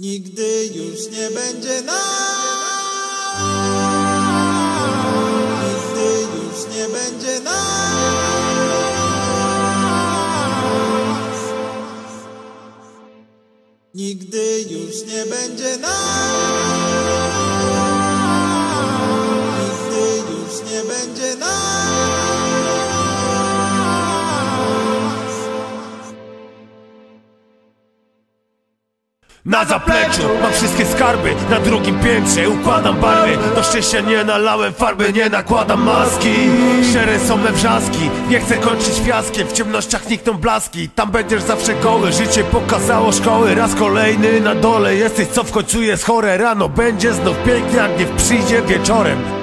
Nigdy już nie będzie nas. Nigdy już nie będzie nas. Nigdy już nie będzie nas. Na zapleczu mam wszystkie skarby Na drugim piętrze układam barwy. Do szczęścia nie nalałem farby Nie nakładam maski. Szczere są me wrzaski Nie chcę kończyć fiaskiem. W ciemnościach nikną blaski Tam będziesz zawsze goły. Życie pokazało szkoły Raz kolejny na dole Jesteś co w końcu jest chore. Rano będzie znów pięknie Jak nie przyjdzie wieczorem